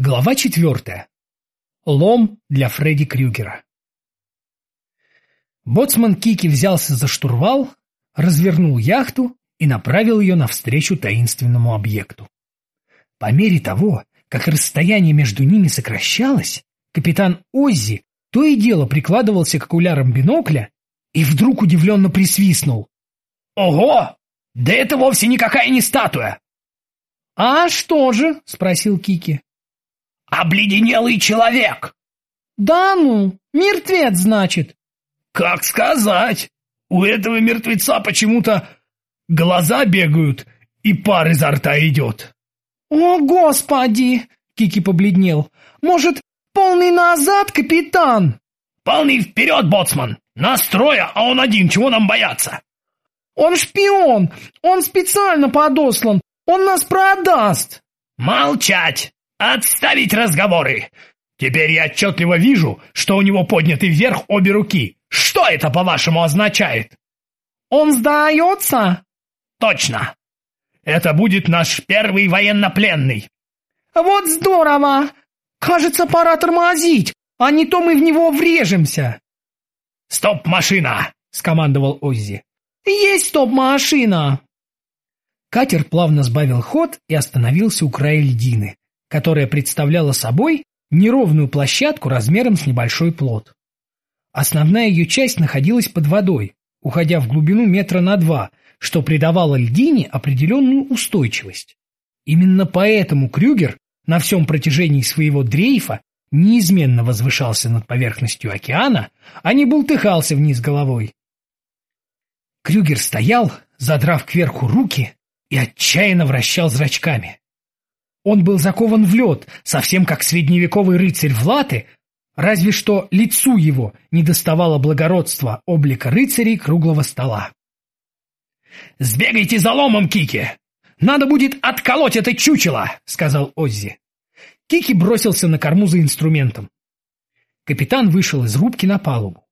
Глава четвертая. Лом для Фредди Крюгера. Боцман Кики взялся за штурвал, развернул яхту и направил ее навстречу таинственному объекту. По мере того, как расстояние между ними сокращалось, капитан Оззи то и дело прикладывался к окулярам бинокля и вдруг удивленно присвистнул. «Ого! Да это вовсе никакая не статуя!» «А что же?» — спросил Кики. Обледенелый человек. Да ну, мертвец, значит. Как сказать? У этого мертвеца почему-то глаза бегают и пар изо рта идет. О, господи! Кики побледнел. Может, полный назад, капитан? Полный вперед, боцман! Настроя, а он один, чего нам бояться? Он шпион! Он специально подослан! Он нас продаст! Молчать! «Отставить разговоры! Теперь я отчетливо вижу, что у него подняты вверх обе руки. Что это, по-вашему, означает?» «Он сдается?» «Точно! Это будет наш первый военнопленный!» «Вот здорово! Кажется, пора тормозить, а не то мы в него врежемся!» «Стоп, машина!» — скомандовал Оззи. «Есть стоп-машина!» Катер плавно сбавил ход и остановился у края льдины, которая представляла собой неровную площадку размером с небольшой плот. Основная ее часть находилась под водой, уходя в глубину метра на два, что придавало льдине определенную устойчивость. Именно поэтому Крюгер на всем протяжении своего дрейфа неизменно возвышался над поверхностью океана, а не бултыхался вниз головой. Крюгер стоял, задрав кверху руки, и отчаянно вращал зрачками. Он был закован в лед, совсем как средневековый рыцарь в латы, разве что лицу его не доставало благородства облика рыцарей круглого стола. «Сбегайте за ломом, Кики! Надо будет отколоть это чучело!» — сказал Оззи. Кики бросился на корму за инструментом. Капитан вышел из рубки на палубу.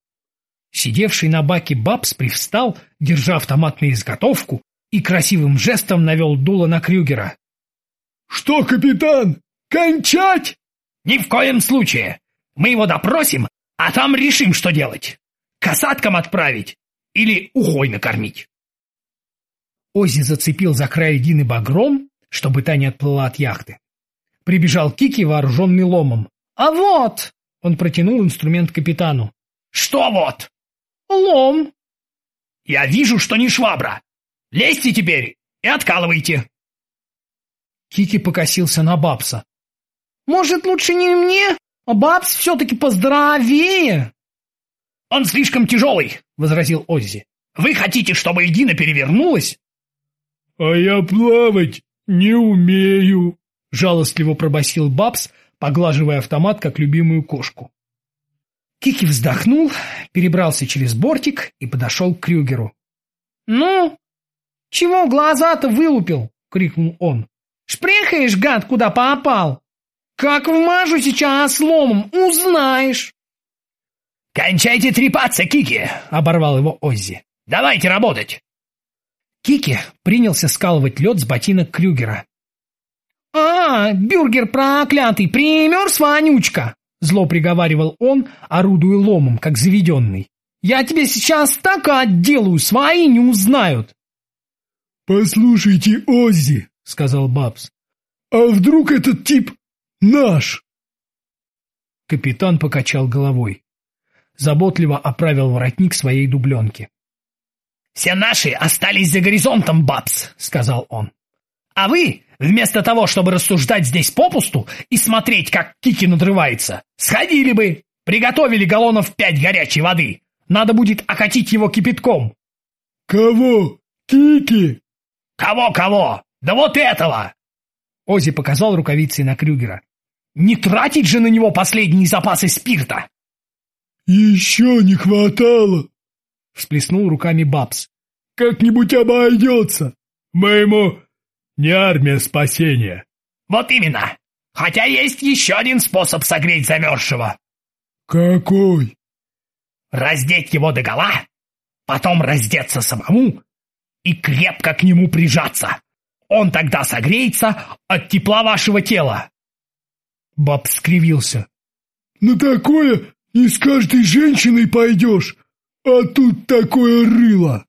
Сидевший на баке Бабс привстал, держа автомат на изготовку, и красивым жестом навел дуло на Крюгера. «Что, капитан, кончать?» «Ни в коем случае. Мы его допросим, а там решим, что делать. Касаткам отправить или ухой накормить». Оззи зацепил за край Дины багром, чтобы та не отплыла от яхты. Прибежал Кики, вооруженный ломом. «А вот!» — он протянул инструмент капитану. «Что вот?» «Лом». «Я вижу, что не швабра. Лезьте теперь и откалывайте». Кики покосился на Бабса. «Может, лучше не мне? А Бабс все-таки поздоровее!» «Он слишком тяжелый!» — возразил Оззи. «Вы хотите, чтобы льдина перевернулась?» «А я плавать не умею!» — жалостливо пробасил Бабс, поглаживая автомат, как любимую кошку. Кики вздохнул, перебрался через бортик и подошел к Крюгеру. «Ну, чего глаза-то вылупил?» — крикнул он. Шпрехаешь, гад, куда попал? Как вмажу сейчас сломом, узнаешь. «Кончайте трепаться, Кики!» — оборвал его Оззи. «Давайте работать!» Кики принялся скалывать лед с ботинок Крюгера. «А, бюргер проклятый, примерз, вонючка!» — зло приговаривал он, орудуя ломом, как заведенный. «Я тебе сейчас так отделаю, свои не узнают!» «Послушайте, Оззи!» — сказал Бабс. «А вдруг этот тип наш?» Капитан покачал головой. Заботливо оправил воротник своей дубленки. «Все наши остались за горизонтом, Бабс», — сказал он. «А вы, вместо того, чтобы рассуждать здесь попусту и смотреть, как Кики надрывается, сходили бы, приготовили галлонов пять горячей воды. Надо будет окатить его кипятком». «Кого? Кики?» «Кого-кого? Да вот этого!» Ози показал рукавицей на Крюгера. «Не тратить же на него последние запасы спирта!» «Еще не хватало!» — всплеснул руками Бабс. «Как-нибудь обойдется! Мы ему не армия спасения!» «Вот именно! Хотя есть еще один способ согреть замерзшего!» «Какой?» «Раздеть его догола, потом раздеться самому и крепко к нему прижаться!» Он тогда согреется от тепла вашего тела. Баб скривился. «На такое не с каждой женщиной пойдешь, а тут такое рыло!»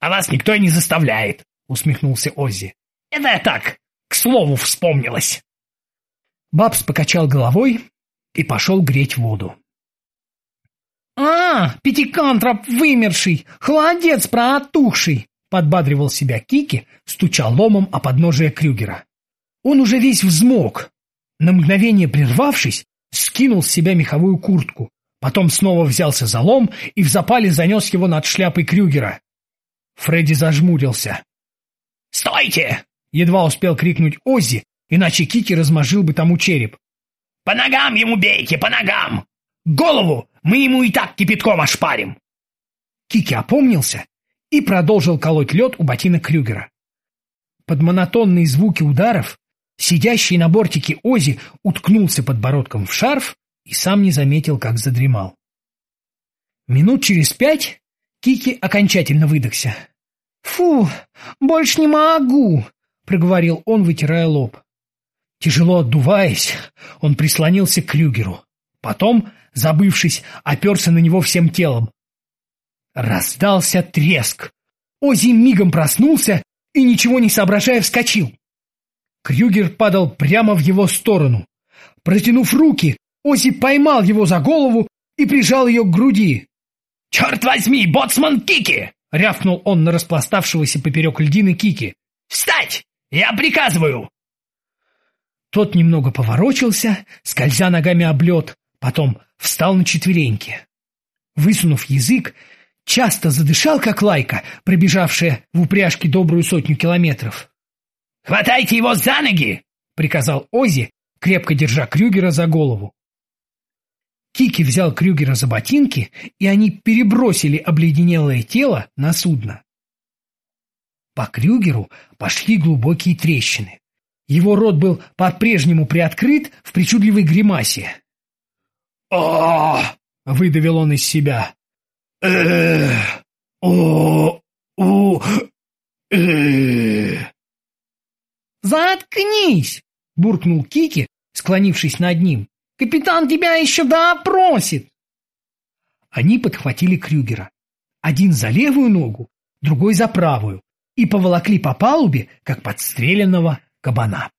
«А вас никто и не заставляет», — усмехнулся Оззи. «Это я так, к слову, вспомнилось». Бабс покачал головой и пошел греть воду. «А, пятикантроп вымерший, холодец проотухший!» — подбадривал себя Кики, стуча ломом о подножие Крюгера. Он уже весь взмок. На мгновение прервавшись, скинул с себя меховую куртку, потом снова взялся за лом и в запале занес его над шляпой Крюгера. Фредди зажмурился. «Стойте!» — едва успел крикнуть Оззи, иначе Кики размажил бы тому череп. «По ногам ему бейте, по ногам! Голову мы ему и так кипятком ошпарим!» Кики опомнился и продолжил колоть лед у ботинок Крюгера. Под монотонные звуки ударов сидящий на бортике Ози уткнулся подбородком в шарф и сам не заметил, как задремал. Минут через пять Кики окончательно выдохся. «Фу, больше не могу!» — проговорил он, вытирая лоб. Тяжело отдуваясь, он прислонился к Крюгеру. Потом забывшись, оперся на него всем телом. Раздался треск. Ози мигом проснулся и, ничего не соображая, вскочил. Крюгер падал прямо в его сторону. Протянув руки, Ози поймал его за голову и прижал ее к груди. «Черт возьми, боцман Кики!» — рявкнул он на распластавшегося поперек льдины Кики. «Встать! Я приказываю!» Тот немного поворочился, скользя ногами об лед, потом встал на четвереньки. Высунув язык, часто задышал, как лайка, пробежавшая в упряжке добрую сотню километров. «Хватайте его за ноги!» — приказал Ози, крепко держа Крюгера за голову. Кики взял Крюгера за ботинки, и они перебросили обледенелое тело на судно. По Крюгеру пошли глубокие трещины. Его рот был по-прежнему приоткрыт в причудливой гримасе о выдавил он из себя. Э о у э «Заткнись!» — буркнул Кики, склонившись над ним. «Капитан тебя еще допросит!» Они подхватили Крюгера. Один за левую ногу, другой за правую, и поволокли по палубе, как подстреленного кабана.